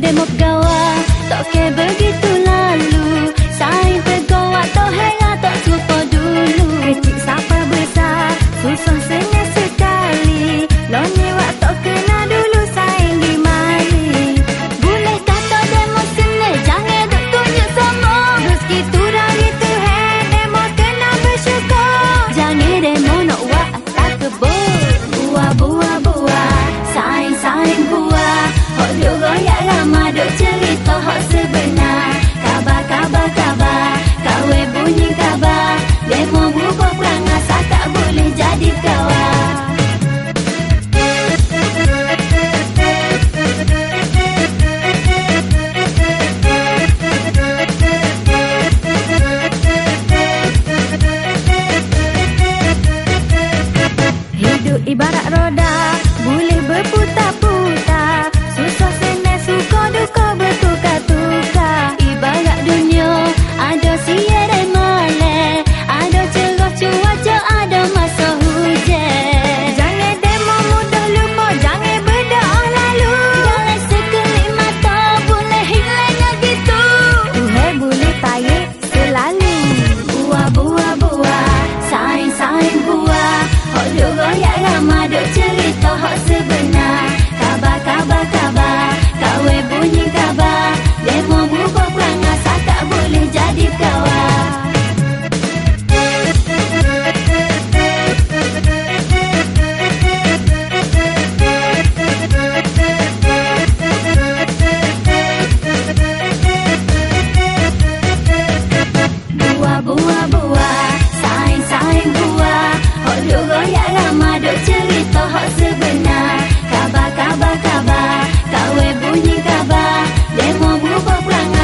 誰もがはけぶ Ibarat roda boleh berputar. Tak lama dok cerita hak sebenar. Kabar, kabar, kabar Kak bunyi blanca.